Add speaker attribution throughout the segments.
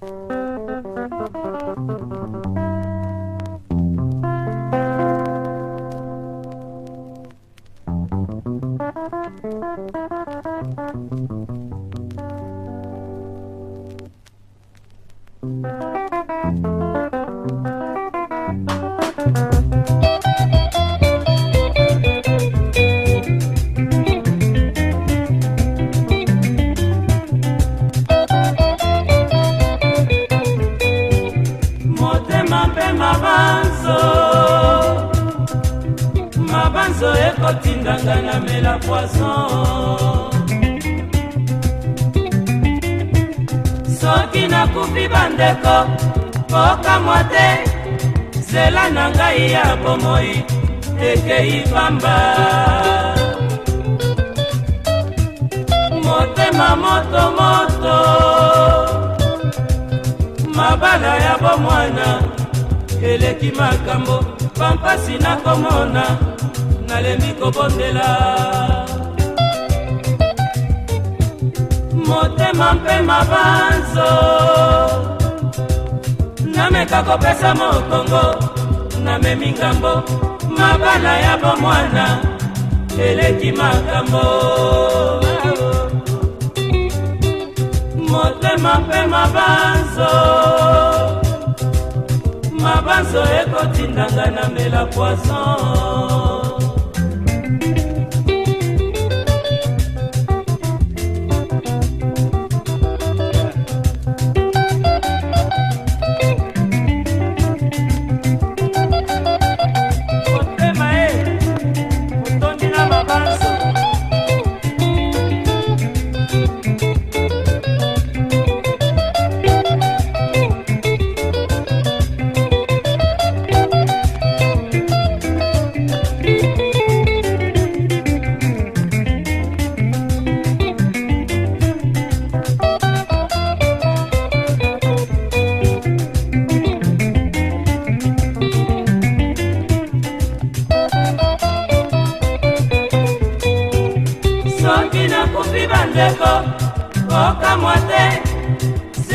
Speaker 1: Thank you. miso ekotindanga na mela poison soki nakufi bandeko kokamwa te zela na ngai ya bomoi ekei pamba motema motomoto mabala ya bomwana eleki makambo pampasi nakomona nalemi kobondela motema mpe mabanzo nameka kopesa mokongo namemi ngambo mabala ya bomwana eleki makambo motema mpe mabanzo mabanzo ekotindanga na mela poison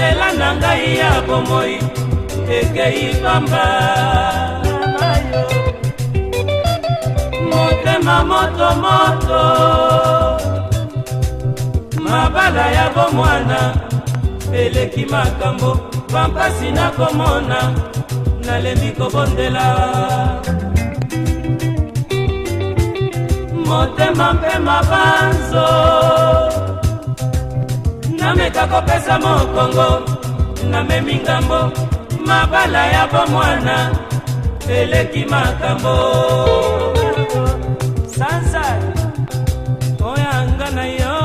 Speaker 1: nzela na ngai ya bomoi ekei pamba motema motomoto mabala ya bomwana eleki makambo pampasi nakomona nalembi kobondela motema mpe mabanzo nameka kopesa mokongo namemi ngambo mabala ya bomwana eleki makambo sansan oyanga na yo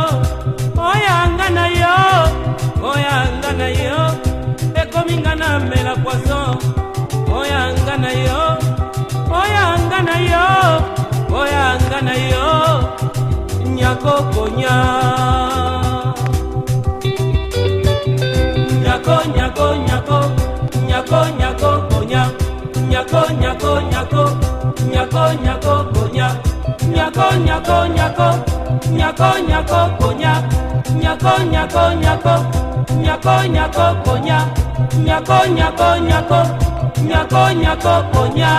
Speaker 1: oyanga na yo oyanga na yo ekominga na mela poison oyanga na yo oyanga na yo oyanga na yo nyakokonya nyako nyako nyako nyako nyako konya nyako nyako nyako nyako nyako konya nyako nyako nyako nyako nyako konya nyako nyako nyako nyako nyako konya nyako nyako nyako nyako nyako konya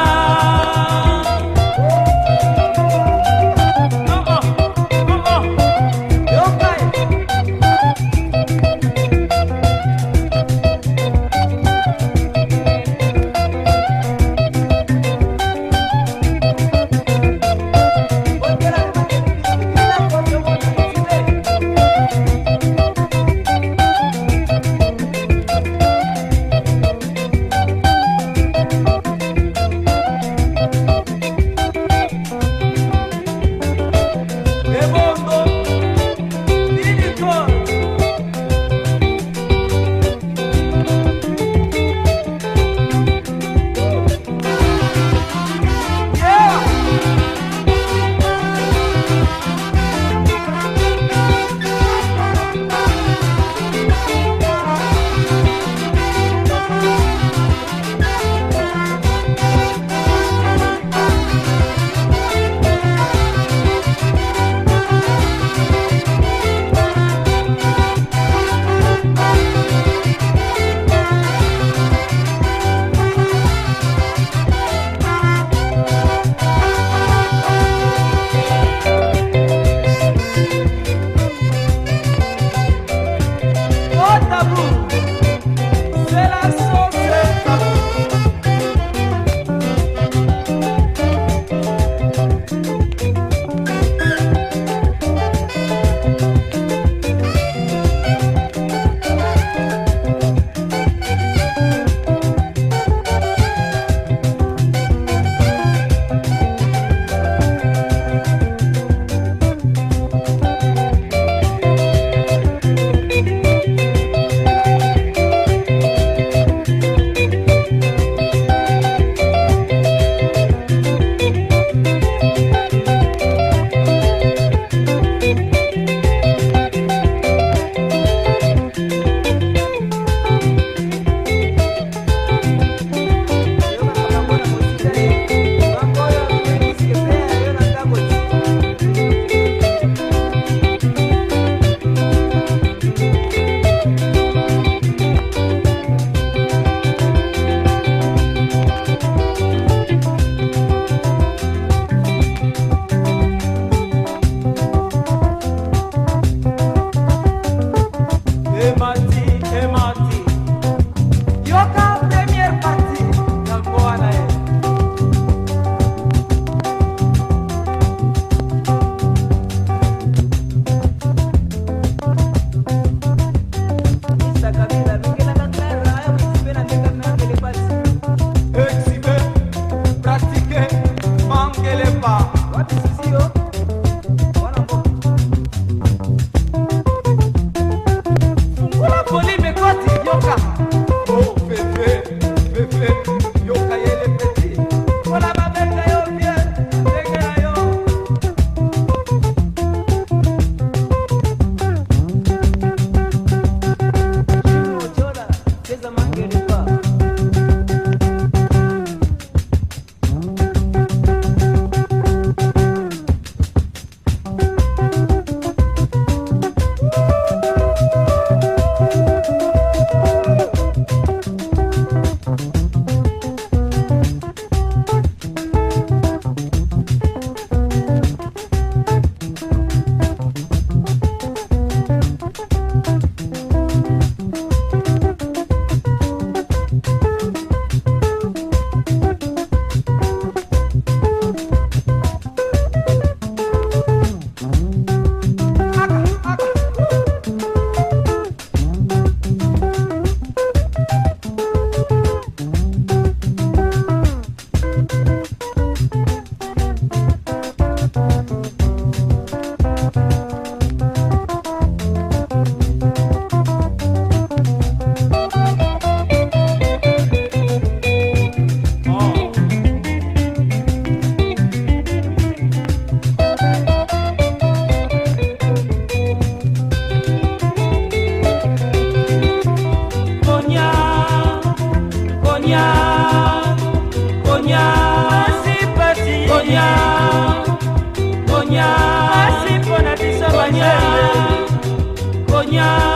Speaker 1: Yeah